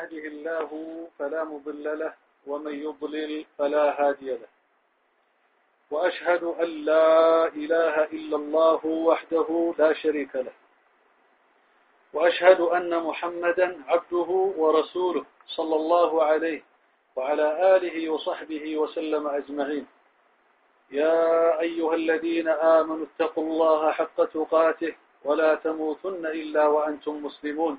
يهده الله فلا مضل له ومن يضلل فلا هادي له. وأشهد أن لا إله إلا الله وحده لا شريك له. وأشهد أن محمدا عبده ورسوله صلى الله عليه وعلى آله وصحبه وسلم أجمعين. يا أيها الذين آمنوا اتقوا الله حق تقاته ولا تموتن إلا وأنتم مسلمون.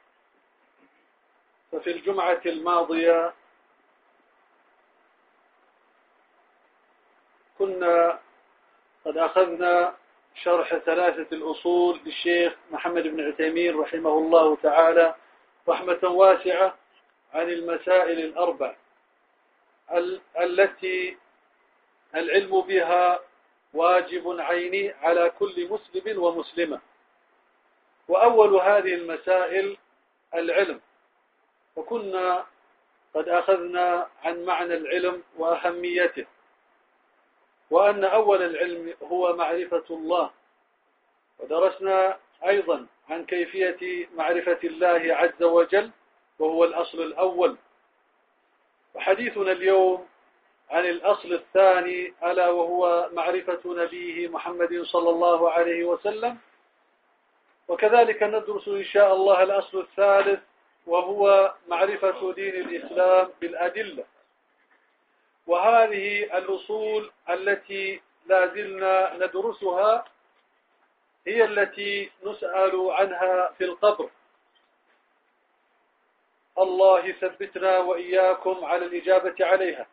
ففي الجمعة الماضية كنا قد أخذنا شرح ثلاثة الأصول للشيخ محمد بن عثيمين رحمه الله تعالى رحمة واسعة عن المسائل الأربع التي العلم بها واجب عيني على كل مسلم ومسلمة. وأول هذه المسائل العلم. وكنا قد أخذنا عن معنى العلم وأهميته. وأن أول العلم هو معرفة الله. ودرسنا أيضا عن كيفية معرفة الله عز وجل وهو الأصل الأول. وحديثنا اليوم عن الأصل الثاني ألا وهو معرفة نبيه محمد صلى الله عليه وسلم. وكذلك ندرس إن شاء الله الأصل الثالث وهو معرفة دين الإسلام بالأدلة. وهذه الأصول التي لا زلنا ندرسها هي التي نسأل عنها في القبر. الله ثبتنا وإياكم على الإجابة عليها.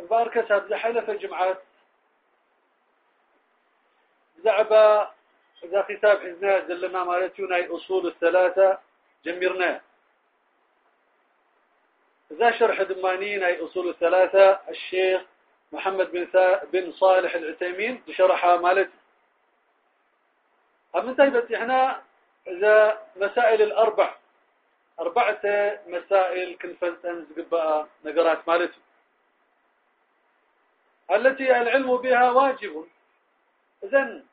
الباركة سابزة حلف الجمعات زعبا إذا كتاب حزنا دلنا مالتينا أي أصول الثلاثة جمرنا إذا شرح دمانين أي أصول الثلاثة الشيخ محمد بن بن صالح العثيمين شرحها مالتي أم انتهي بس إحنا إذا مسائل الأربع أربعة مسائل كنفلتن زقباء نقرات مالتي التي العلم بها واجب. إذن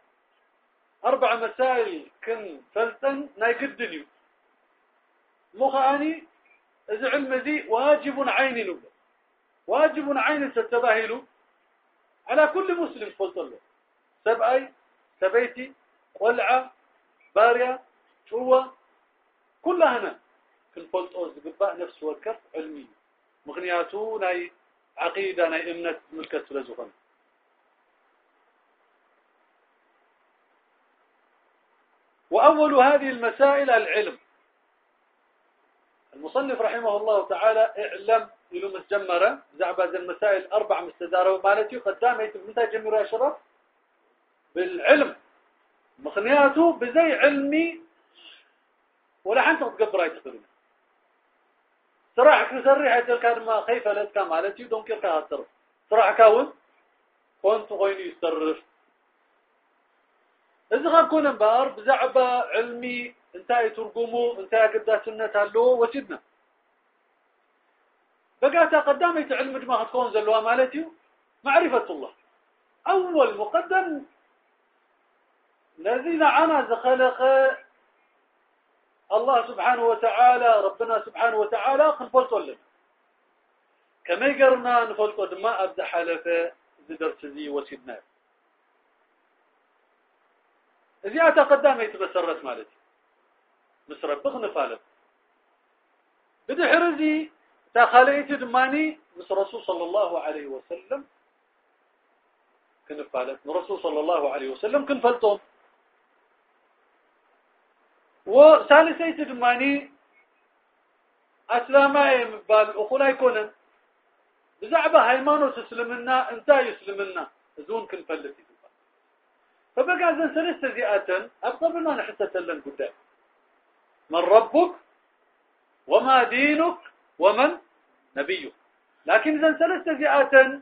أربع مسائل كن فلتن نايقدني مخاني إذا علم ذي واجب عين له واجب عين ستباهل على كل مسلم قلت له سبأي سبيتي قلعة بارية شوة كلها هنا في الفلطوز قباء نفس وكف علمي. مغنياتو ناي عقيدة ناي إمنة ملكة لزغن وأول هذه المسائل العلم. المصنف رحمه الله تعالى اعلم يلو متجمرة زعبة المسائل أربع مستدارة مالتي قدام متى جمرة يا شباب بالعلم. مخنياته بزي علمي ولا حنت تقبر تقبلنا صراحة كسريحة كان ما خيفة لتك مالتي؟ دون كيف كهاتر صراحة كاون كنت غيني يسترف إذا غير كون انبار بزعبة علمي انتهى ترقموا انتهى قداسنة هلو وجدنا بقاتا قدامي علم جماعة تكون زلوا مالتي معرفة الله أول مقدم الذين عنا خلق الله سبحانه وتعالى ربنا سبحانه وتعالى نفلطوا لنا كما يقرنا نفلطوا ما أبدا حلفة زدرت زي وسيدنا أتا قدامي يتبسرت مالتي ربك نفالت بدي حرزي تخليت دماني مس رسول صلى الله عليه وسلم كنفالت رسول صلى الله عليه وسلم كنفلتهم وثالثيت دماني اسلامي مبال اخونا يكونن بزعبه هيمانوت اسلمنا انتا يسلمنا زون كنفلت فبقى زين ثلاث زيئات أبقى نحتى تلن قدام. من ربك وما دينك ومن نبيك. لكن إذا ثلاث زيئات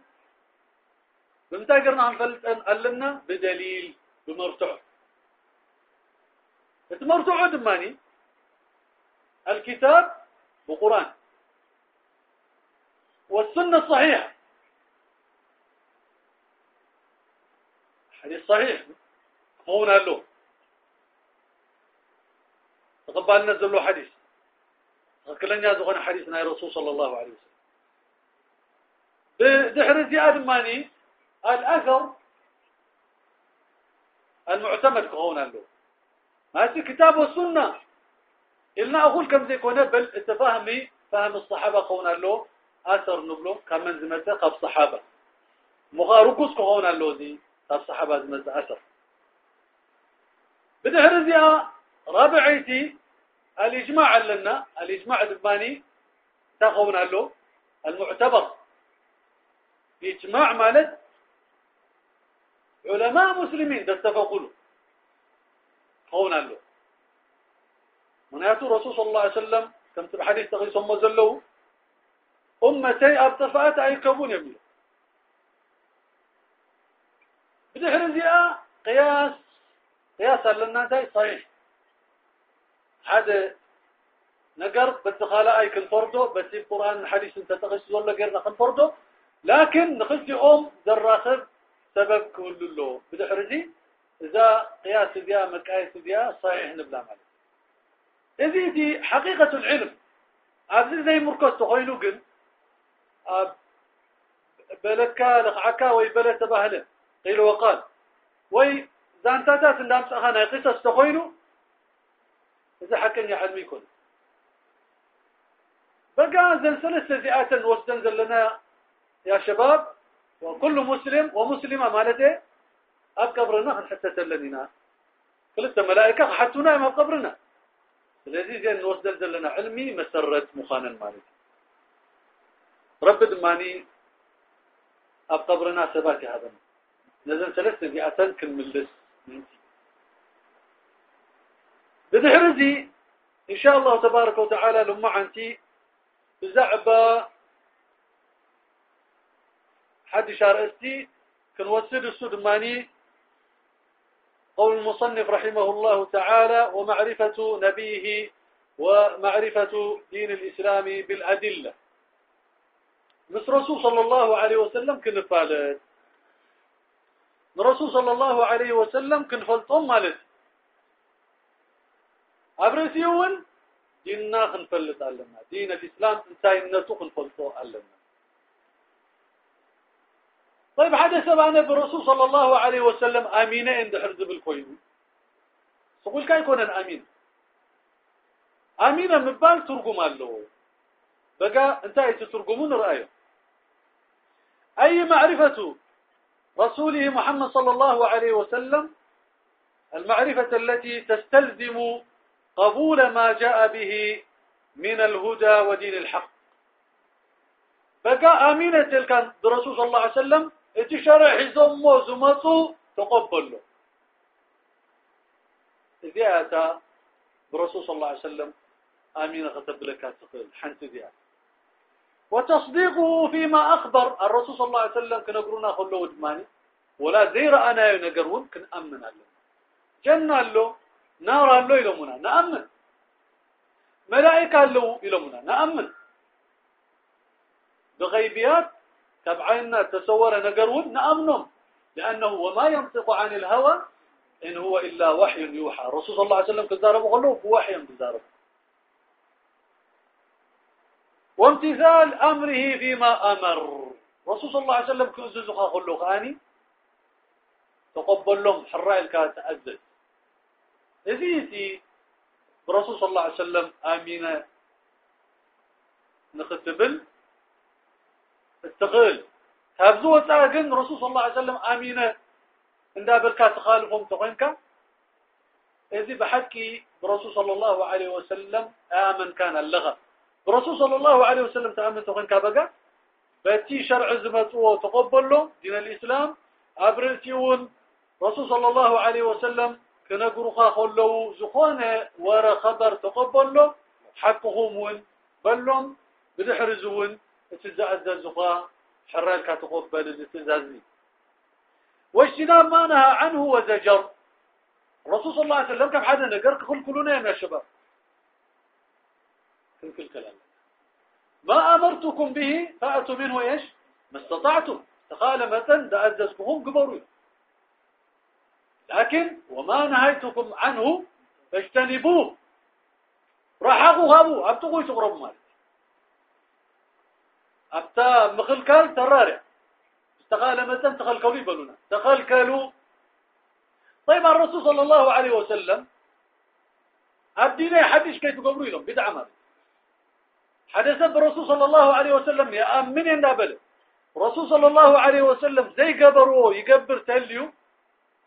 بمتى قرنا نفلت ألنا بدليل بمرتع. مرتع دماني الكتاب وقرآن. والسنة الصحيحة حديث صحيح. قال له تقبل نزل له حديث كلنا زغنا حديثنا يا رسول صلى الله عليه وسلم بدحر زياد ماني الأثر المعتمد هون قال له هذه كتاب والسنة إلنا أقول كم زي كونه بل التفاهمي فهم الصحابة هون قال له أثر نبلو كمن زمته قف صحابة مغارقوس هون قال له دي قف صحابة زمته أثر بدهر زيها رابعيتي. الإجماع لنا الإجماع الدباني تاخون له المعتبر. إجماع مالت علماء مسلمين اتفقوا له خون له مناتو رسول صلى الله عليه وسلم كم في الحديث تغيث هم زلوا أمتي أرتفعت كبون يميل بدحر زيها قياس قياسا لنا داي صحيح. هذا نقر بتخالا أي كنفردو بس القرآن الحديث أنت تغش ولا قرنا كنفردو لكن نخلي أم دراخر سبب كل له. بدحرجي إذا قياس ديا مقاييس ديا صحيح نبلا مالك إذا دي حقيقة العلم. عبد زي مركز تخيلو قل. بلكا لقعكا ويبلت تبهله قيل وقال. وي زانتاتات اندام سخانا قصص تخوينو اذا حكني حلمي يكون بقى زلزلة سيئات وستنزل لنا يا شباب وكل مسلم ومسلمة مالته أبقبرنا حتى تلننا قلت ملائكة حتونا ما بقبرنا الذي زين وستنزل لنا علمي مسرت مخانا مالتي رب دماني أبقبرنا سباتي هذا نزل ثلاث سيئات كل ملس بدحرزي إن شاء الله تبارك وتعالى لما عنتي بزعبة حد شار أستي كنوسد السدماني قول المصنف رحمه الله تعالى ومعرفة نبيه ومعرفة دين الإسلام بالأدلة. مس رسول صلى الله عليه وسلم كنفالت. الرسول صلى الله عليه وسلم كنفلطهم مالت. أبرسيون ديننا خنفلت علمنا دين الإسلام انتاينتو خنفلطو علمنا طيب حدث معنا بالرسول صلى الله عليه وسلم آمينة عند حرز بالكوين سقول كاي يكون آمين. آمينة مبال ترجم له بقى انتهي تترجمون رأيه أي معرفة رسوله محمد صلى الله عليه وسلم المعرفة التي تستلزم قبول ما جاء به من الهدى ودين الحق. فقا أمينة تلك برسول صلى الله عليه وسلم اتشرح زمو زمطو تقبل. له إذا أتى برسول صلى الله عليه وسلم آمينة خطب لك حنت ذي وتصديقه فيما أخبر. الرسول صلى الله عليه وسلم كنقرنا خلو ودماني. ولا زير أنا ينقرون كنأمن له جنة له نار له يلومنا نأمن. ملائكة له يلومنا نأمن. بغيبيات تبعينا تصور نقرون نأمنهم. لأنه وما ينطق عن الهوى إن هو إلا وحي يوحى. الرسول صلى الله عليه وسلم كذارب قالوا بوحي كذارب وامتثال أمره فيما أمر. رسول صلى الله عليه وسلم كأزز خلو خاني. تقبل لهم حراء الكات تأذد إذيتي برسول صلى الله عليه وسلم آمينة. نختبل. استقل تابزو وتاقن رسول صلى الله عليه وسلم آمينة. عند بالكا تخالفهم تقينك إذي بحكي برسول صلى الله عليه وسلم آمن كان اللغة. برسول صلى الله عليه وسلم تأمن تقينك بقى باتي شرع زمتو تقبل دين الإسلام. أبرتيون رسول صلى الله عليه وسلم كنقرخا خلو زخونة ورا خبر تقبل حقهم ون بلهم بدحرزون تزعز الزخا حرالك تقبل التزازي واجتناب ما نهى عنه وزجر. الرسول صلى الله عليه وسلم كم حدا نقر كل كلنا يا شباب. كل كل كلام ما أمرتكم به فأتوا منه إيش؟ ما استطعتم. تخالمة دأززكم قبروا لكن وما نهيتكم عنه فاجتنبوه. راحقوا هابو. أبتغوا يتقربوا مالك. أبتا مخلكال ترارع. استغالمة تخلكوا بلونا. تخلكلوا طيب الرسول صلى الله عليه وسلم أبدينا حديث كيف تقبروا لهم؟ بدعة مالك. حدث الرسول صلى الله عليه وسلم يا أمن النابل رسول صلى الله عليه وسلم زي قبروا يقبر تليو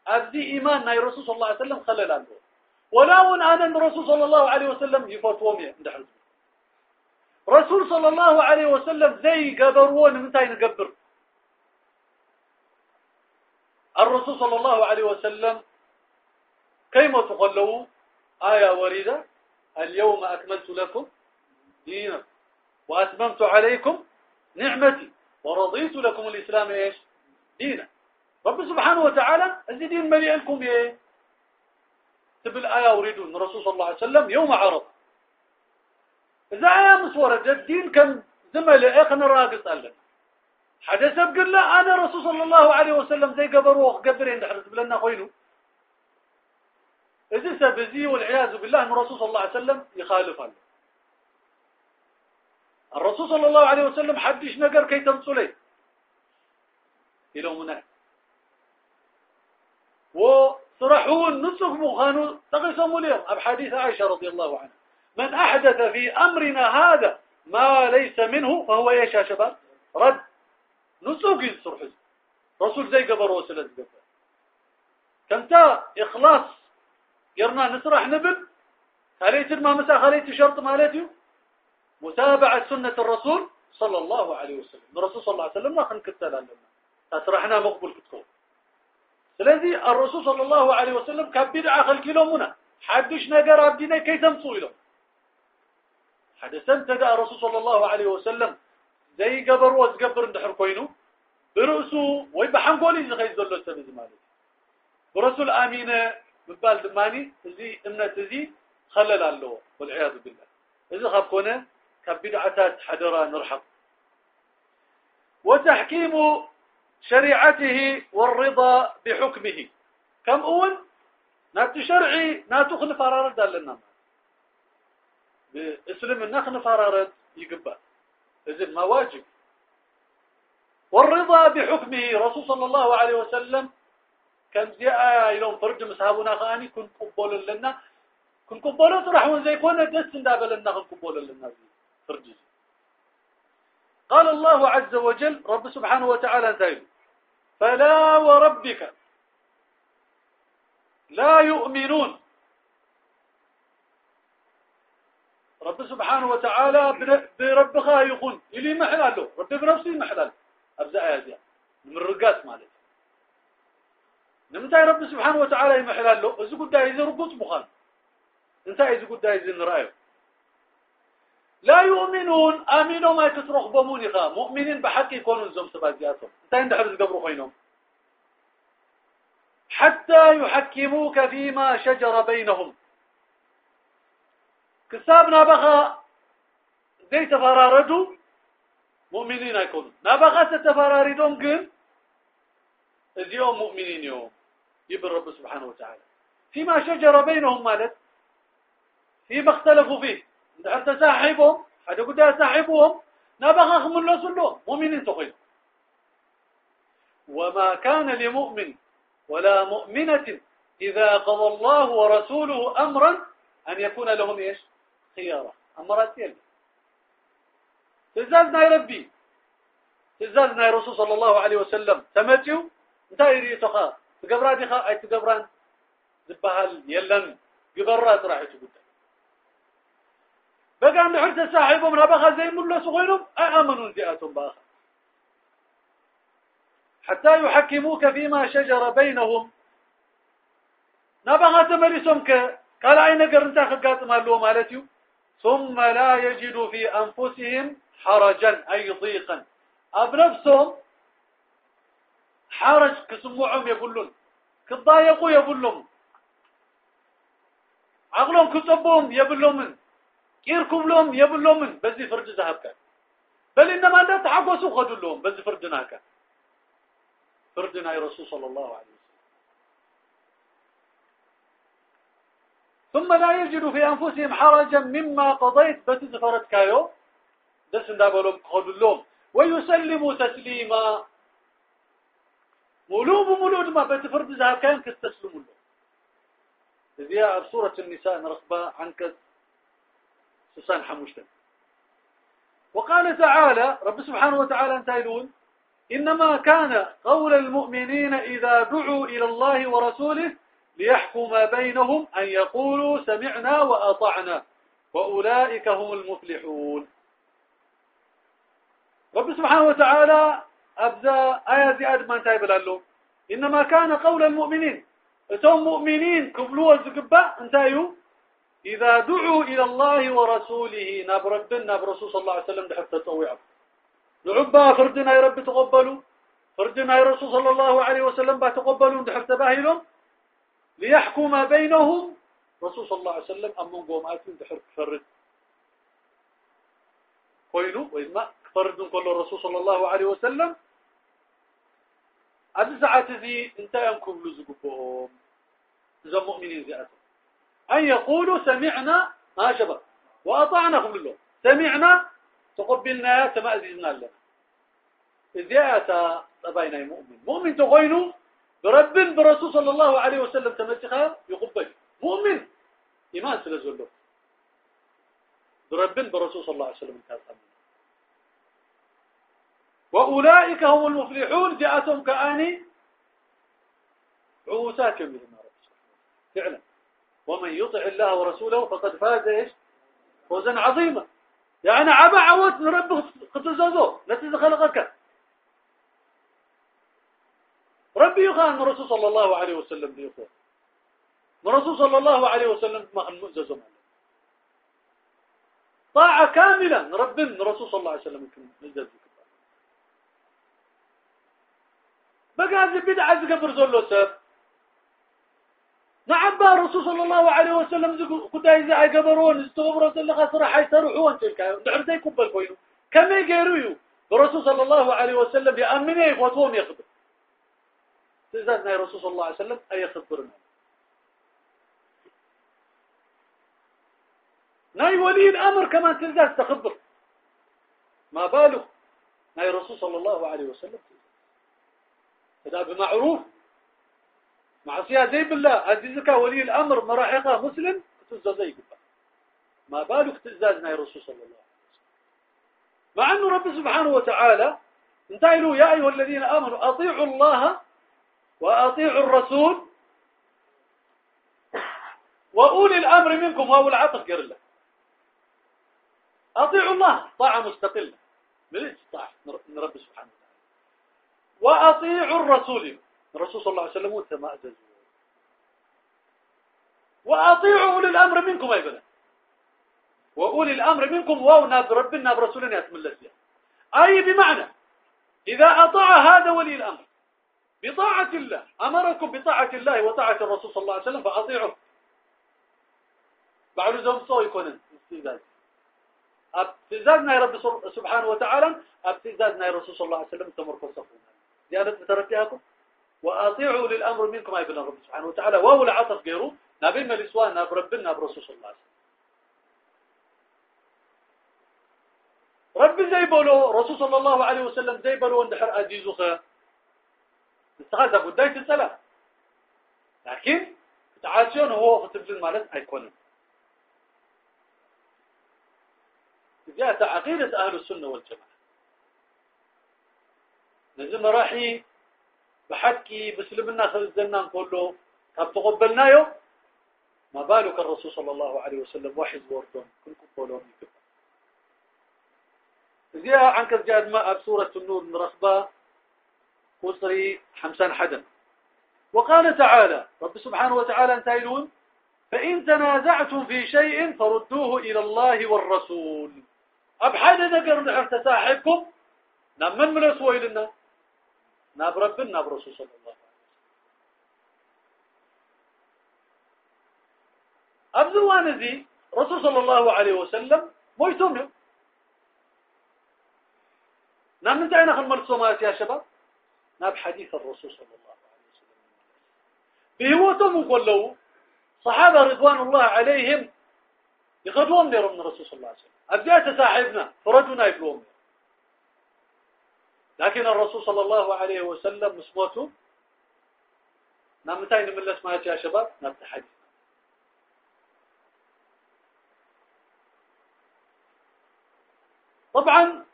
أبدي إيمان ناي رسول صلى الله عليه وسلم خلل عنه ولا ون أنا الرسول صلى الله عليه وسلم يفتوهم يندحل رسول صلى الله عليه وسلم زي قبرون متى نقبر الرسول صلى الله عليه وسلم كيما تقلوا آية وريدة اليوم أكملت لكم دينكم. وأتممت عليكم نعمتي ورضيت لكم الإسلام إيش؟ دينا. رب سبحانه وتعالى الذي دين مليء لكم إيه؟ تب الآية أريدون الرسول صلى الله عليه وسلم يوم عرض إذا آية مسورة الدين كان زمل إيقنا راقص قال لنا حدث بقول له أنا رسول صلى الله عليه وسلم زي قبر وقبر عند حدث بلنا خوينه إذا سبزي والعياذ بالله أن الرسول صلى الله عليه وسلم يخالف عنه الرسول صلى الله عليه وسلم حدش نقر كي تمصلي إلى منع وصرحون نسخ مخانو. تقسموا اليوم. أب حديث عائشة رضي الله عنها. من أحدث في أمرنا هذا ما ليس منه فهو يا شباب؟ رد. نسوق يصرح. رسول زي قبر وسلة قبر. كمتا إخلاص. يرنا نسرح نبل. خليت ما مسا خليت شرط مالتي متابعة سنة الرسول صلى الله عليه وسلم. الرسول صلى الله عليه وسلم ما خنكتل لنا. أسرحنا مقبول كتكون الذي الرسول صلى الله عليه وسلم كان بدعة خلق لهم حدش نقر أبدينا كي تمصوا لهم. حدثا تدى الرسول صلى الله عليه وسلم زي قبر وزقبر ندحر كوينو. برأسه ويبحن قولي إذا خيز دولو السبز مالك. برسول آمينة ببال دماني. زي امنا تزي خلل الله والعياذ بالله. إذا خبكونا كبدعتات حدرا نرحق وتحكيم شريعته والرضا بحكمه. كم أول نات شرعي نات خلف فرارد لنا. باسلم النخل فرارد يقبل. إذن ما واجب. والرضا بحكمه. رسول صلى الله عليه وسلم كان جاء يلوم فرج مسحابنا خاني كنت قبول لنا. كنت قبول طرح وزي كونه دس ندابل لنا كنت قبول لنا. فرج قال الله عز وجل رب سبحانه وتعالى زين فلا وربك لا يؤمنون. رب سبحانه وتعالى برب خايخون اللي محلاله رب بنفسه محلال أبزع يا من الرقات مالك. نمتى رب سبحانه وتعالى يمحلاله إذا قد إذا ربط مخان انت إذا قد إذا رأيه لا يؤمنون. آمنوا ما يتصرخ بمونيخا مؤمنين بحق يكونوا زم سبازياتهم انت عند قبروا خينهم حتى يحكموك فيما شجر بينهم. كسابنا بخا زي تفراردوا مؤمنين يكونوا. نبغى تتفراردون قل اليوم مؤمنين يوم. يبر رب سبحانه وتعالى. فيما شجر بينهم مالت فيما اختلفوا فيه. حتى ساحبهم حتى قد ساحبهم نبغى خمل له مؤمنين تقيل وما كان لمؤمن ولا مؤمنة إذا قضى الله ورسوله أمرا أن يكون لهم إيش خيارة أمرات يلي ትእዛዝ ናይ ረቢ ትእዛዝ ናይ ረሱል صلى الله عليه وسلم ተመጪው እንታይ ርኢቶኻ ትገብራ ዲኻ ኣይትገብራን ዝበሃል የለን ግበራ ጥራሕ بقى عند حرت صاحبهم ربخ زي ملا صغيرهم أأمنوا جاءتهم بآخر حتى يحكموك فيما شجر بينهم. نبغى تمرسمك قال أين قرنت أخذ مالو مالتيو. ثم لا يجدوا في أنفسهم حرجا أي ضيقا. أب نفسهم حرج كسموعهم يقولون كضايقوا يقولون عقلهم كتبهم يقولون كيركم لهم يبلون من بزي فرج ذهب كان. بل إنما لا تعقصوا خدوا لهم بزي فرجنا كان. فردنا يا رسول صلى الله عليه وسلم. ثم لا يجد في أنفسهم حرجا مما قضيت بتزفرت كايو دس ندابلهم خذوا اللوم ويسلموا تسليما. مولوب مولود ما بتفرد ذهب كان كستسلموا له إذا سورة النساء نرخبا عنك سسان حموشتن وقال تعالى رب سبحانه وتعالى انتهلون إنما كان قول المؤمنين إذا دعوا إلى الله ورسوله ليحكم بينهم أن يقولوا سمعنا وأطعنا وأولئك هم المفلحون. رب سبحانه وتعالى أبدأ آيات زياد ما انتهي بلالو. إنما كان قول المؤمنين اتهم مؤمنين كبلوا الزقبة انتهيوا. إذا دعوا إلى الله ورسوله ناب ربنا صلى الله عليه وسلم دحب تطوعه نعبا فردنا يا رب تقبلوا. فردنا يا رسول صلى الله عليه وسلم تقبلوا دحب تباهلهم. ليحكم بينهم. رسول صلى الله عليه وسلم أمون قوماتهم دحب فرد قوينوا وإذا فرد كل الرسول صلى الله عليه وسلم. ساعات ذي انت ينكم لزقبهم إذا مؤمنين زيادة. أن يقولوا سمعنا ما شبه وأطعناكم لله سمعنا تقبلنا كما أزيزنا لنا إذا طبعنا مؤمن مؤمن تغينوا برب برسول صلى الله عليه وسلم. تمسخها يقبل مؤمن. إيمان سلزل له برب برسول صلى الله عليه وسلم تأمن وأولئك هم المفلحون. جاءتهم كأني من النار فعلا. ومن يطع الله ورسوله فقد فاز إيش؟ فوزا عظيما. يعني عبا عوت ربه قتزازو. نتيجة خلقك. ربي يخان رسول صلى الله عليه وسلم بيخوه. ورسول صلى الله عليه وسلم ما المؤزز طاعة كاملة رب رسول صلى الله عليه وسلم مؤزز. بقى هذه بدعة قبر زولو سب. نعبا رسول صلى الله عليه وسلم قداي إذا قبرون استغفروا سلخا صراحة يتروحون تلك. دحر زي كبل كوينو كما يقيروا الرسول صلى الله عليه وسلم يأمني يخوتهم يخبر. تزادنا يا رسول صلى الله عليه وسلم أي يخبرنا. ناي ولي الأمر كمان تزاد تخبر. ما باله ناي رسول صلى الله عليه وسلم هذا بمعروف. معصية زي بالله. عزيزك ولي الأمر مراحقة مسلم كتزا زي بالله ما بالك تزازنا يا رسول صلى الله عليه وسلم. مع أنه رب سبحانه وتعالى انتهلوا يا أيها الذين آمنوا أطيعوا الله وأطيعوا الرسول وأولي الأمر منكم وهو العطف قال الله. أطيعوا الله طاعة مستقلة. من طاعة من رب سبحانه وتعالى. وأطيعوا الرسول. الرسول صلى الله عليه وسلم وتما أجزوا وأطيعوا أولي الأمر منكم أيضا. وأولي الأمر منكم واو ناب ربنا برسولنا يتملس أي بمعنى؟ إذا أطاع هذا ولي الأمر بطاعة الله أمركم بطاعة الله وطاعة الرسول صلى الله عليه وسلم فأطيعوا بعد زوم صو يكون استزاد أبتزازنا يا رب سبحانه وتعالى أبتزازنا يا رسول صلى الله عليه وسلم تمركز صفونا. زيادة بترتيهكم وأطيعوا للأمر منكم أي بالله رب سبحانه وتعالى. وهو العطف غيره. نبي ملسوان ناب ربنا برسول الله عليه رب زي بولو رسول صلى الله عليه وسلم زي بولو اندحر أجيزو خير استغاثة بداية السلام لكن تعاشون هو خطب المالات أيكون جاءت عقيدة أهل السنة والجماعة. نزم راحي بحكي بسلمنا خلزنا نقول طب تقبلنا يوم ما بالك الرسول صلى الله عليه وسلم واحد وردون كلكم قولون يكبر زيها عنك جاد ما بسورة النور نرخبة قصري حمسان حدن وقال تعالى رب سبحانه وتعالى انتهلون فإن تنازعتم في شيء فردوه إلى الله والرسول أبحاد ذكر نحن تساحبكم نعم من من أسوأ لنا ناب رب ناب رسول صلى الله عليه وسلم. أبزوان ذي رسول صلى الله عليه وسلم مويتم نعم من تعينا خلما الصومات يا شباب؟ ناب حديث الرسول صلى الله عليه وسلم. بهوتهم وقالوا صحابة رضوان الله عليهم يغدون ديرهم من الرسول صلى الله عليه وسلم. أبدأت صاحبنا فرجنا يبلوهم لكن الرسول صلى الله عليه وسلم مسموته متى نملس ما يا شباب تحديث طبعا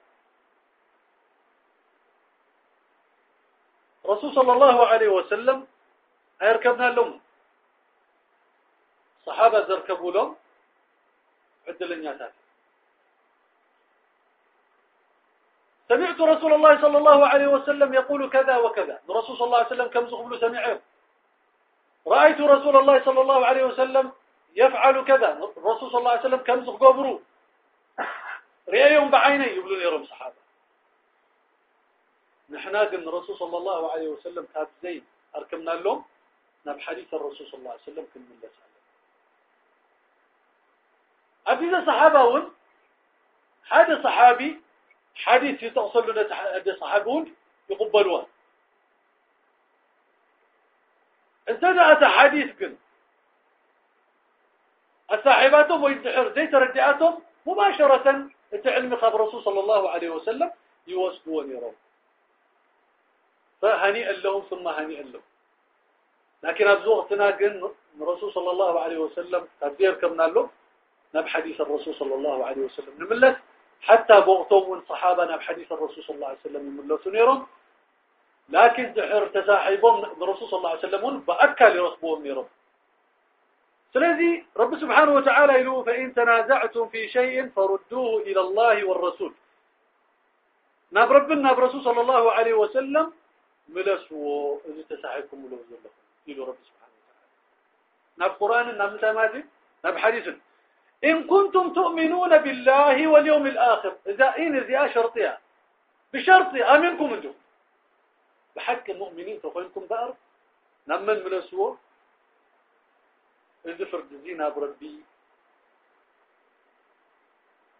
رسول صلى الله عليه وسلم هيركبنا لهم. صحابة زركبوا لهم. عدلنياتات سمعت رسول الله صلى الله عليه وسلم يقول كذا وكذا. الرسول صلى الله عليه وسلم كم زغبل سمعه. رأيت رسول الله صلى الله عليه وسلم يفعل كذا. الرسول صلى الله عليه وسلم كم زغبرو رأيهم بعيني يقولون يرم صحابة. نحن قلنا الرسول صلى الله عليه وسلم كاب زين. أركمنا لهم. نب حديث الرسول صلى الله عليه وسلم كم من الله أبينا صحابة هذا صحابي حديث يتوصل لنا هذا صحابون يقبلوه انتدأت حديث كن. الصاحباتهم وينتحر زي تردئاتهم مباشرة انت علم خبر الرسول صلى الله عليه وسلم يوسبون يرون فهنيئا لهم ثم هنيئا لهم. لكن أبزوغتنا قن الرسول صلى الله عليه وسلم تبدير كمنا له نب حديث الرسول صلى الله عليه وسلم. نملت حتى من صحابنا بحديث الرسول صلى الله عليه وسلم نملت نيرهم لكن دحر تساحبهم الرسول صلى الله عليه وسلم بأكا لرسبهم نيرهم سلذي رب سبحانه وتعالى يقول فإن تنازعتم في شيء فردوه إلى الله والرسول. ناب ربنا ناب رسول صلى الله عليه وسلم ملسوا إذا تساحبكم ملوز لكم يقول رب سبحانه وتعالى. ناب قرآن ناب متمازي ناب حديث. إن كنتم تؤمنون بالله واليوم الآخر إذا إن شرطها بشرط آمنكم أنتم. بحق المؤمنين تقولكم بأر. نمن ملسوا إذا فرد زينا بربي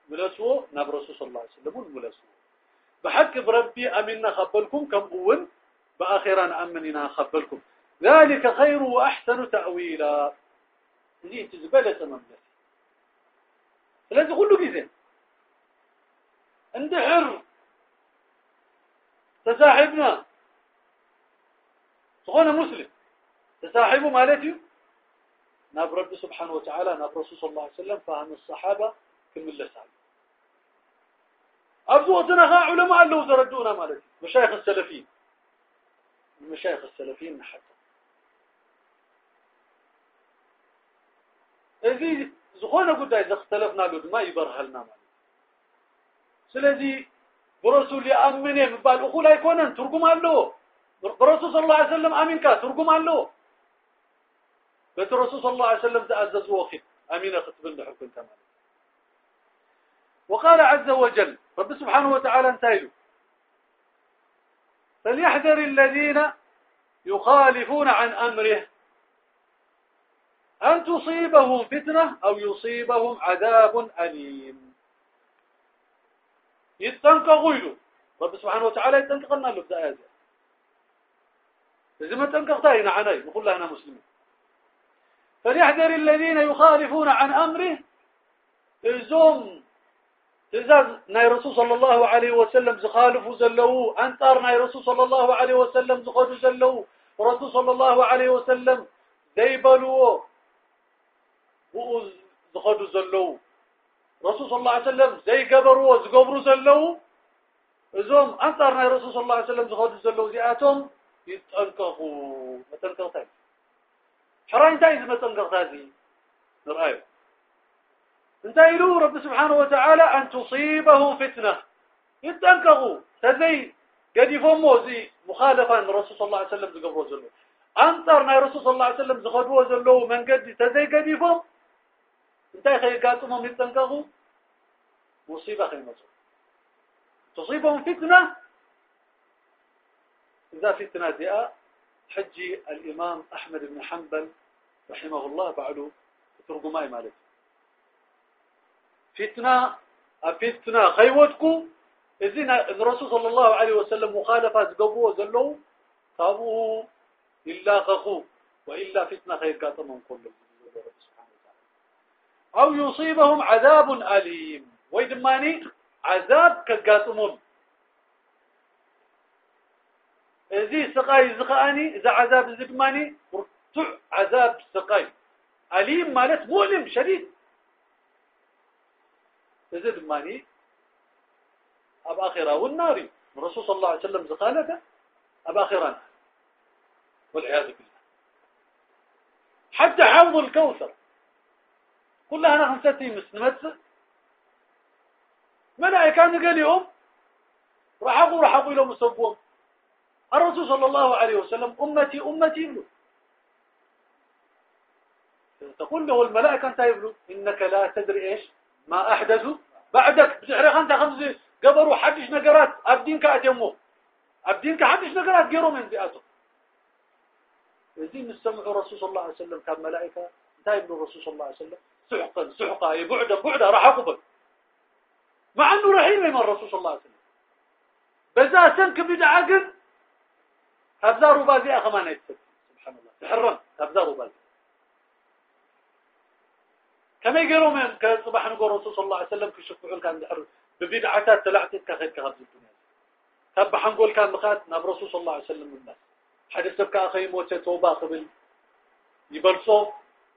ملسوا ناب رسول صلى الله عليه وسلم ملسوا بحق بربي أمنا خبلكم. كم قول بآخرا أمننا خبلكم. ذلك خير وأحسن تأويلا. دي تزبلة مملكة لازم كله كذا اندحر تساحبنا صغونا مسلم. تساحبه مالتي؟ ناب رب سبحانه وتعالى ناب رسول صلى الله عليه وسلم فهم الصحابة كم الله سعيد. أبدو أتنا علماء اللي زردونا مالتي. مشايخ السلفين المشايخ السلفيين حتى. إذا زخونا قد إذا اختلفنا له ما يبرهلنا مالك سلذي برسول يأمن يبال أخو لا يكون ترقم له برسول صلى الله عليه وسلم أمين كا ترقم له بيت الرسول صلى الله عليه وسلم تأزز وخط أمين خطب الحكم تمام وقال عز وجل رب سبحانه وتعالى انتهيوا فليحذر الذين يخالفون عن أمره أن تصيبهم فتنة أو يصيبهم عذاب أليم. يتنقغوا له رب سبحانه وتعالى يتنقغنا له بزايا إذا ما تنقغتين عني نقول لنا مسلمين فليحذر الذين يخالفون عن أمره. إذن إذا ناي رسول صلى الله عليه وسلم زخالفوا زلوه. أنتار ناي رسول صلى الله عليه وسلم زخدوا زلوه. ورسول صلى الله عليه وسلم ديبلوه بؤ زخدوا زلوه رسول صلى الله عليه وسلم زي قبروا وزقبروا زلوا እዞም አንጻር ናይ ረሱል ሰለላሁ ዐለይሂ ወሰለም ዝኸዱ ዘለው እዚኣቶም ይጠንቀቑ መጠንቀቕታ እዩ ሕራይ እንታይ እዩ መጠንቀቕታ እዚ ንርአዩ እንታይ ኢሉ ረቢ ስብሓነሁ ወተዓላ አን ቱሲበሁም ፊትና ይጠንቀቑ ተዘይ ገዲፎሞ እዚ ሙኻለፋ ንረሱል ስ ላ ሰለም ዝገብሮ ዘሎ አንጻር ናይ ረሱል ስ ላ ሰለም ዝኸድዎ ዘለው መንገዲ ተዘይ ገዲፎም እንታይ ከየጋጥሞም ይጠንቀቑ ሙሲባ ከይመፁ تصيبهم فتنة إذا فتنة دئاء حجي الإمام أحمد بن حنبل رحمه الله بعده ترجماي مالك فتنة فتنة خيوتكو إذن الرسول صلى الله عليه وسلم مخالفة قبوه زلو تابوه إلا غخو وإلا فتنة خير قاتمهم كله أو يصيبهم عذاب أليم. ويدماني عذاب كقاتمون زي سقاي زقاني إذا عذاب زقماني مرتع عذاب سقاي. أليم مالت مؤلم شديد. إذا دماني أب آخرة والنار الرسول صلى الله عليه وسلم زقالته أب آخرة. والعياذ بالله. حتى حوض الكوثر. كلها أنا خمستي مسلمات. ملائكة نقليهم رحقوا رحقوا لهم سبوهم الرسول صلى الله عليه وسلم أمتي أمتي ابنه. تقول له الملائكة أنت يبلو إنك لا تدري إيش ما أحدثوا بعدك. بسحرك أنت خمسة قبروا حدش نقرات. أبدينك أتيموه أبدينك حدش نقرات قيروا من ذئاته يزين نستمع الرسول صلى الله عليه وسلم كان ملائكة. أنت يبلو الرسول صلى الله عليه وسلم. سحقا سحقا. بعدا بعدا راح أقبل. مع أنه رحيم من الرسول صلى الله عليه وسلم. بذا سنك بدعا قد هبذا ربازي أخمان يتسد سبحان الله. تحرم. هبذا ربازي. كما يقولوا من كصباح نقول الرسول صلى الله عليه وسلم كشفعون كان دحر. ببدعتات تلعتت كخير كهبز الدنيا. تبح نقول كان مخات ناب رسول صلى الله عليه وسلم الناس. حدث بكا أخي موتة توبة قبل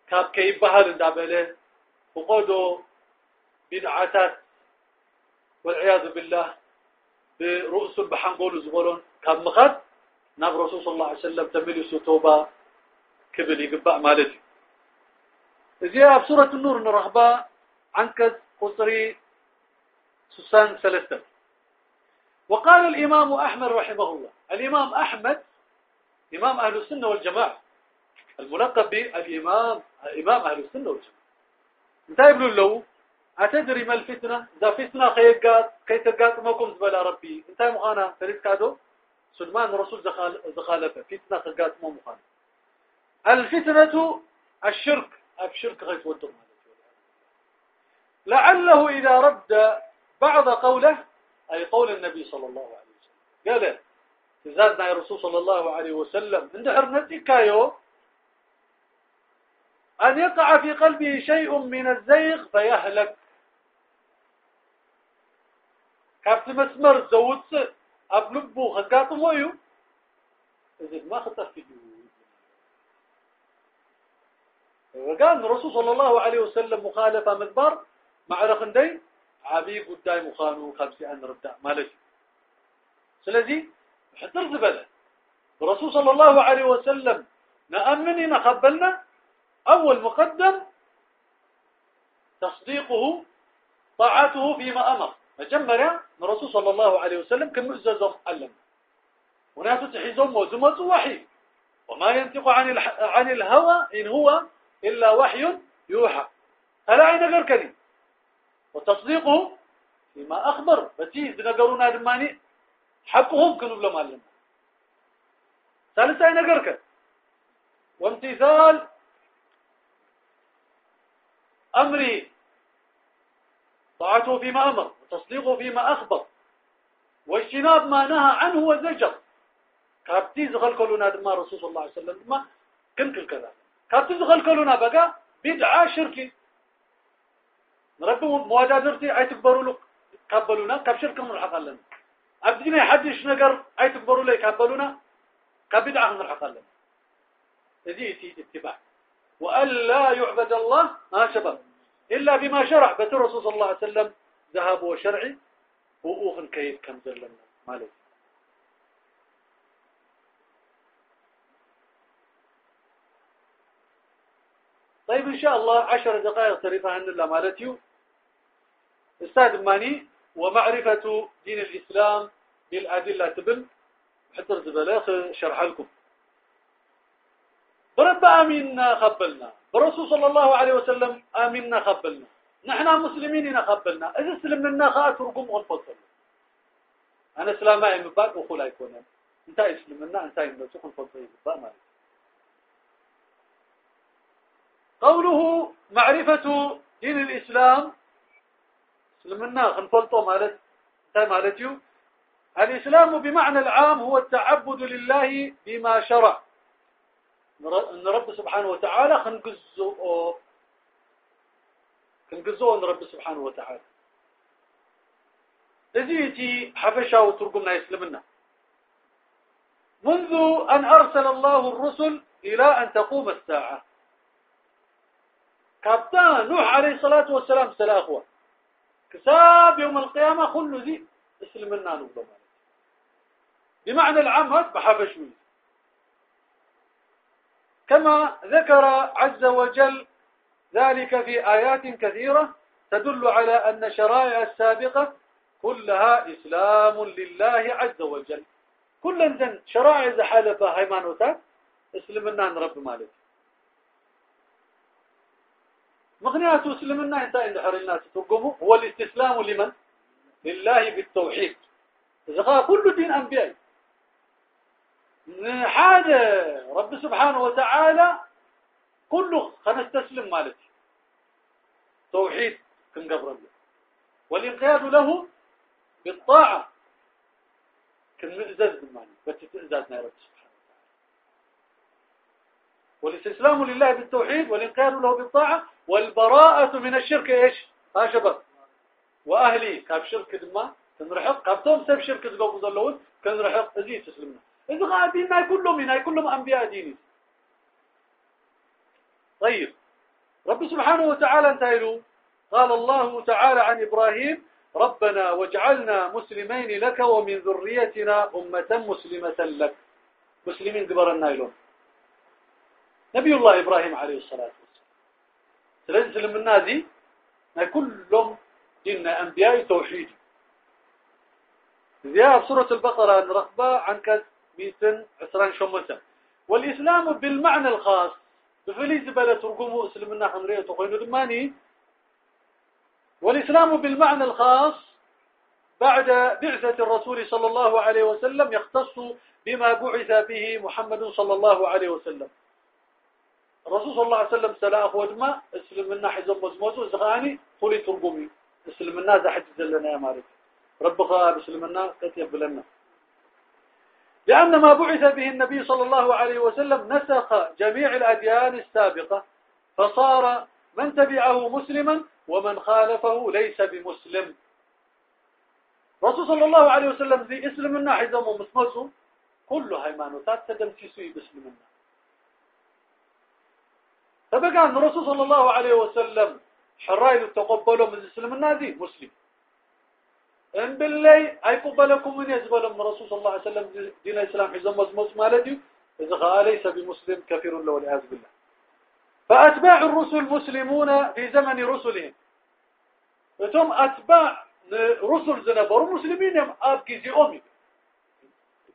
كاب كيبهر اندابله وقودوا بدعتات والعياذ بالله برؤس بحنقول زغلون كان مخد ناب رسول صلى الله عليه وسلم تملس توبة كبل يقبع مالتي إذا بسورة النور نرهبا عنك قصري سسان ثلاثة وقال الإمام أحمد رحمه الله الإمام أحمد إمام أهل السنة والجماعة الملقب بالإمام إمام أهل السنة والجماعة. انتهى يقولون له أتدري ما الفتنة؟ إذا فتنة خيقات كي تقات مكم زبلا ربي انتهى مخانا فريد كادو؟ سلمان رسول زخالفة. فتنة خيقات مو مخانا. الفتنة الشرك. الشرك غير ودر لعله إذا رد بعض قوله أي قول النبي صلى الله عليه وسلم. قال زادنا يا رسول صلى الله عليه وسلم اندحر نتكايو أن يقع في قلبه شيء من الزيغ فيهلك. كابت مسمر زوت أبلبو خقاطم ويو. إذن ما خطر في وقال الرسول صلى الله عليه وسلم مخالفة مدبر مع رخندي عبي قداي مخانو خمسي أن رداء مالك سلذي حتر زبلة الرسول صلى الله عليه وسلم نأمني نقبلنا أول مقدم تصديقه طاعته فيما أمر. مجمرة الرسول صلى الله عليه وسلم كم مؤززهم علم وناس تحيزهم وزمة وحي. وما ينطق عن عن الهوى إن هو إلا وحي يوحى. فلا عين كريم وتصديقه فيما أخبر. بتيز نقرونا دماني حقهم كنوا لما علم ثالثة عين غير وامتثال أمري طاعته فيما أمر وتصديقه فيما أخبر واجتناب ما نهى عنه وزجر. كابتيز غلقلنا دما رسول الله عليه وسلم ما كنت كذا. كابتيز غلقلنا بقى بدعة شركي. نربي مواجادرتي أي تكبروا له كابلونا. كاب شركة ملحق لنا. أبدينا يحدش نقر أي تكبروا لي كابلونا كبدعة ملحق لنا. هذه اتباع. وألا يعبد الله ما شباب إلا بما شرع. بت الرسول صلى الله عليه وسلم ذهب وشرعي وأوخن كيف كم زلنا مالك. طيب إن شاء الله عشر دقائق تريفها أن الله مالتيو أستاذ ماني ومعرفة دين الإسلام بالأدلة تبن. حتى زبلاخ شرح لكم. برب آمنا خبلنا. برسول صلى الله عليه وسلم آمنا خبلنا. نحن مسلمين خبلنا. إذا سلمنا خاطر ترقم ونفصل أنا سلامة مباك وخلا يكون اسلمنا أنت يمسك الفضل يبقى مالك قوله معرفة دين الإسلام. سلمنا خنفلطه مالت أنت مالتيو. الإسلام بمعنى العام هو التعبد لله بما شرع. إن رب سبحانه وتعالى خنقزو خنقزو رب سبحانه وتعالى. ازيتي حفشا وترقمنا يسلمنا منذ أن أرسل الله الرسل إلى أن تقوم الساعة. كابتن نوح عليه الصلاة والسلام سلا أخوة. كساب يوم القيامة كل ذي إسلمنا نقبل بمعنى. العام هذا بحفشوي كما ذكر عز وجل ذلك في آيات كثيرة تدل على أن شرائع السابقة كلها إسلام لله عز وجل. كل ذن شرائع إذا حالفها هيمانوتات اسلمنا رب مالك. مغنيات اسلمنا إنت عند حر الناس ترقمه هو الاستسلام لمن؟ لله بالتوحيد. إذا كل دين حاجة رب سبحانه وتعالى كله خنستسلم مالتي توحيد كن قبر والانقياد له بالطاعة. كن مئزاز بالمعنى بتتئزازنا يا رب سبحانه وتعالى. والاستسلام لله بالتوحيد والانقياد له بالطاعة. والبراءة من الشرك إيش؟ ها شباب. وأهلي كاب شرك دما كنرحق كابتهم سب شرك زقوم زلون كنرحق ازي تسلمنا. إذا قاعدين هاي كلهم هنا كلهم أنبياء ديني طيب. رب سبحانه وتعالى انتهلوا قال الله تعالى عن إبراهيم ربنا واجعلنا مسلمين لك ومن ذريتنا أمة مسلمة لك. مسلمين قبر النايلون نبي الله إبراهيم عليه الصلاة والسلام. سلسل من نادي كلهم ديننا أنبياء توحيد. ذي سورة البقرة الرقبة عن كذا ميتن عسران شمسة. والإسلام بالمعنى الخاص بفليز بلا ترقموا اسلمنا حمرية تقوين دماني والإسلام بالمعنى الخاص بعد بعثة الرسول صلى الله عليه وسلم يختص بما بعث به محمد صلى الله عليه وسلم. الرسول صلى الله عليه وسلم سلا أخوة ما اسلمنا حزب مزموزو زغاني قولي ترقمي اسلمنا ذا حج لنا يا مالك. رب خاب اسلمنا كتب لنا لأن ما بعث به النبي صلى الله عليه وسلم نسخ جميع الأديان السابقة فصار من تبعه مسلما ومن خالفه ليس بمسلم. رسول صلى الله عليه وسلم ذي إسلم الناحية ومسمسه كل هيمانوتات تدم تسوي باسلمنا فبقى أن الرسول صلى الله عليه وسلم حرايل تقبله من اسلمنا ذي مسلم. ان بالله أي قبلكم من يزبل من رسول صلى الله عليه وسلم دين الإسلام حزم مزمز مالدي إذا ليس بمسلم كفر له والعياذ بالله. فأتباع الرسل مسلمون في زمن رسلهم. ثم أتباع رسل زنبر مسلمين آب ابكيزيوم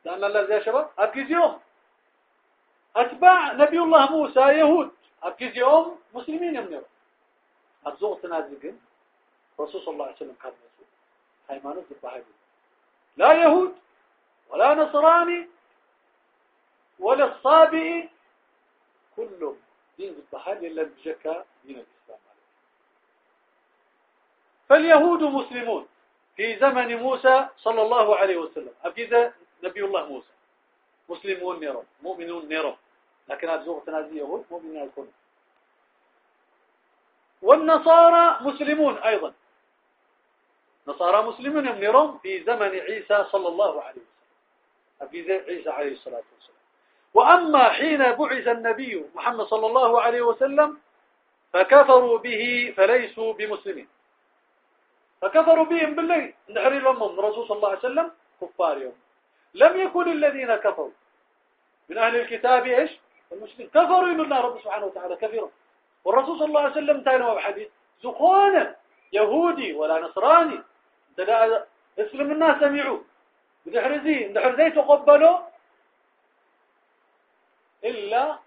كان الله زي شباب ابكيزيوم أتباع نبي الله موسى يهود ابكيزيوم مسلمين يمنوا ابزوغ تنازل رسول صلى الله عليه وسلم قال هيمانوت البحر لا يهود ولا نصراني ولا الصابئ كلهم. دين البحر إلا بجكا دين الإسلام فاليهود مسلمون. في زمن موسى صلى الله عليه وسلم. أبدا نبي الله موسى؟ مسلمون نيرم مؤمنون نيرم لكن أبزوغ تنازي يهود مؤمنين الكل والنصارى مسلمون أيضا. نصارى مسلمون يمنرون في زمن عيسى صلى الله عليه وسلم. في عيسى عليه الصلاة والسلام. وأما حين بعث النبي محمد صلى الله عليه وسلم فكفروا به فليسوا بمسلمين. فكفروا بهم بالليل. نحري لهم الرسول صلى الله عليه وسلم كفار يوم. لم يكن الذين كفروا. من أهل الكتاب إيش؟ المسلمين. كفروا من الله رب سبحانه وتعالى كثيرا. والرسول صلى الله عليه وسلم تاينوا بحديث. زخونا يهودي ولا نصراني. اسلم الناس سمعوا. بدحرزي بدحرزي تقبلوا. إلا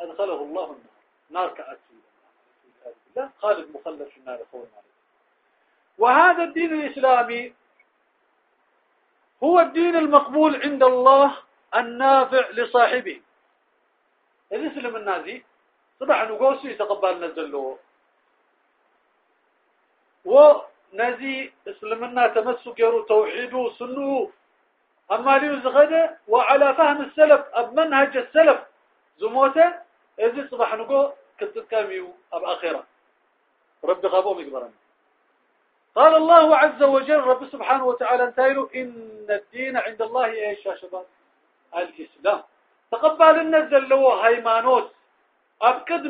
أدخله الله النار. نار الله خالد مخلف في النار عليه وهذا الدين الإسلامي هو الدين المقبول عند الله النافع لصاحبه. الاسلام النازي صبح نقوسي تقبل نزله ونزي اسلمنا تمسك يرو توحيده سنه أما لي زغده وعلى فهم السلف أب منهج السلف. زموته إذا صبح نقو كنت كاميو أب أخيرا رب غابوم يقبرني قال الله عز وجل رب سبحانه وتعالى انتايلو إن الدين عند الله إيش يا شباب؟ الإسلام. تقبل النزل له هيمانوت أبكد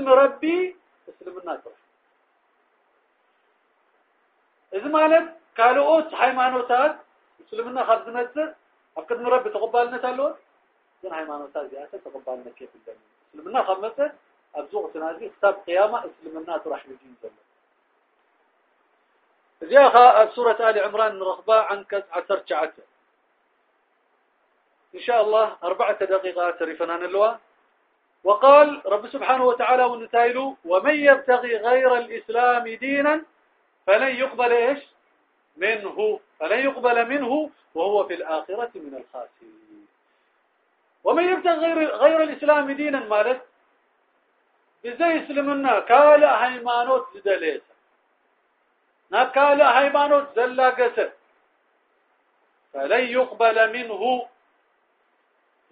مربي اسلم الناس إذا مالت قالوا هيمانوتات اسلمنا خد نزل أبكد مربي تقبلنا تلو زين هيمانوتات زيادة تقبلنا كيف الدنيا اسلمنا خمسة أبزوغ تنازي كتاب قيامة اسلمنا ترح بجين زلو زياخة سورة آل عمران رغبة عنك عسر شعته إن شاء الله أربعة دقيقة تريفنان اللواء وقال رب سبحانه وتعالى ونتايله ومن يبتغي غير الإسلام دينا فلن يقبل إيش؟ منه. فلن يقبل منه وهو في الآخرة من الخاسرين. ومن يبتغي غير, غير الإسلام دينا مالت بزي يسلمنا قال هيمانوت زدليس نقال هيمانوت زلاقسه فلن يقبل منه.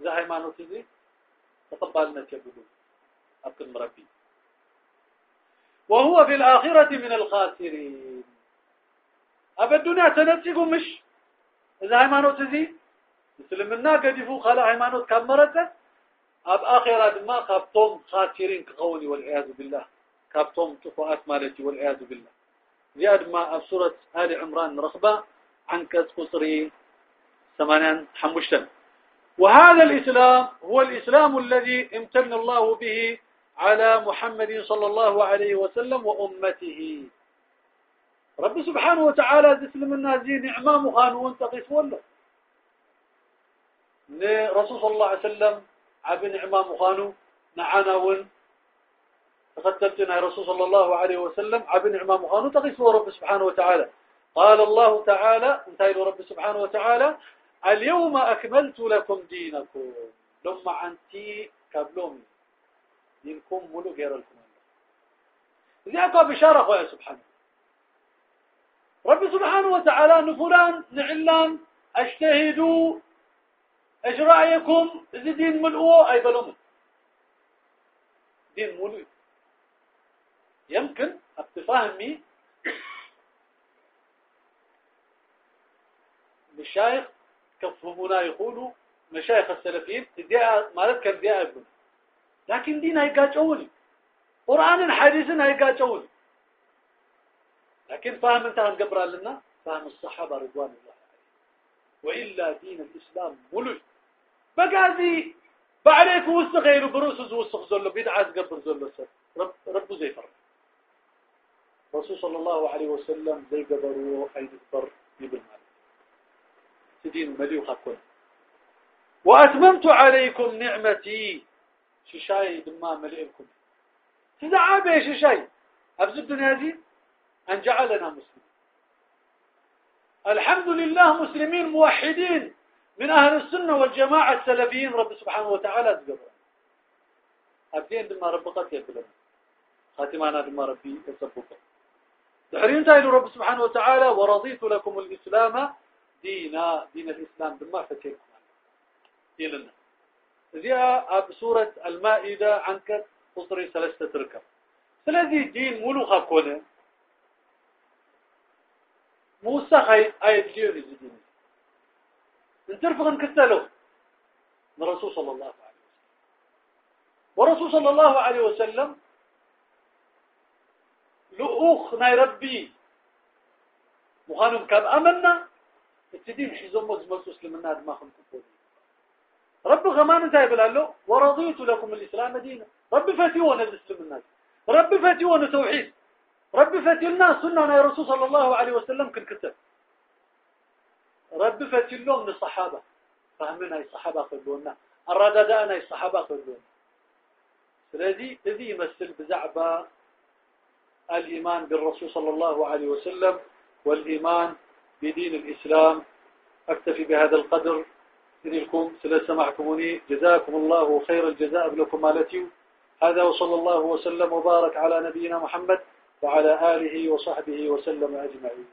إذا هيمانوت زي؟ تقبلنا كبدو. أبكن مربي. وهو في الآخرة من الخاسرين. أبا الدنيا تنسيقوا مش؟ إذا هيمانوت زي؟ مسلمنا قد يفوق خلا هيمانوت كمرته أب آخرة ما كابتوم خاسرين كقولي والعياذ بالله. كابتوم تفوات مالتي والعياذ بالله. زياد ما سورة آل عمران رخبة عن كز قصري ثمانين حمشتن وهذا الإسلام هو الإسلام الذي امتن الله به على محمد صلى الله عليه وسلم وأمته. رب سبحانه وتعالى تسلم النازين نعمة مخانون تقيس ولا لرسول صلى الله عليه وسلم عب نعمة مخانو نعانون تقدمتنا يا رسول صلى الله عليه وسلم عب نعمة مخانو تقيس رب سبحانه وتعالى. قال الله تعالى انتهي رب سبحانه وتعالى اليوم أكملت لكم دينكم. لما أنتي كبلومي دينكم ملو غير لكم إذا أكوا بشارة أخويا سبحانه. رب سبحانه وتعالى نفلان نعلان أجتهدوا إيش رايكم إذا دين ملؤوا أي بلوم دين ملؤ يمكن التفاهمي مشايخ كفهمنا يقولوا مشايخ السلفيين ادعاء مالت كالدعاء ابن لكن دين هيقاجوني قرآن حديث هيقاجوني لكن فاهم انت هنقبر لنا فاهم الصحابة رضوان الله وإلا دين الإسلام ملج بقى بعليك وسخ غير بروس وسخ زلو بدعة قبر زلو رب رب زي فرق. رسول صلى الله عليه وسلم زي قبروا أي قبر يبن مالك تدين مليو خاكون وأتممت عليكم نعمتي. ششاي دما ملئكم تدعى ششاي أبز الدنيا دي أن جعلنا مسلمين الحمد لله مسلمين موحدين من أهل السنة والجماعة السلفيين رب سبحانه وتعالى تقبل أبدين دما ربقت يبلنا خاتمانا دما ربي يسبقه تحرين تايلو رب سبحانه وتعالى ورضيت لكم الإسلام دينا دين الإسلام دما فتيكم ديننا زيها بسورة المائدة عنك قصري ثلاثة تركب. سلذي دين ملوخة كونه موسى ديوني زديني انترفق انكتلو من رسول صلى الله عليه وسلم. ورسول صلى الله عليه وسلم لؤوخ ناي ربي. مخانم كاب أمنا. التدين حيزوم مزمس اسلمنا ما خمكم رب غمان انت له ورضيت لكم الإسلام دينا. رب فاتيونا الإسلام رب فاتيونا توحيد رب فتلنا سنة يا رسول صلى الله عليه وسلم كل كتب رب فتلهم من الصحابة فهمنا الصحابة قلونا الردداء الصحابة قلونا الذي الذي يمثل بزعبة الإيمان بالرسول صلى الله عليه وسلم والإيمان بدين الإسلام. أكتفي بهذا القدر. لكم سمعكموني جزاكم الله خير الجزاء لكم مالتي. هذا وصلى الله وسلم وبارك على نبينا محمد وعلى آله وصحبه وسلم أجمعين.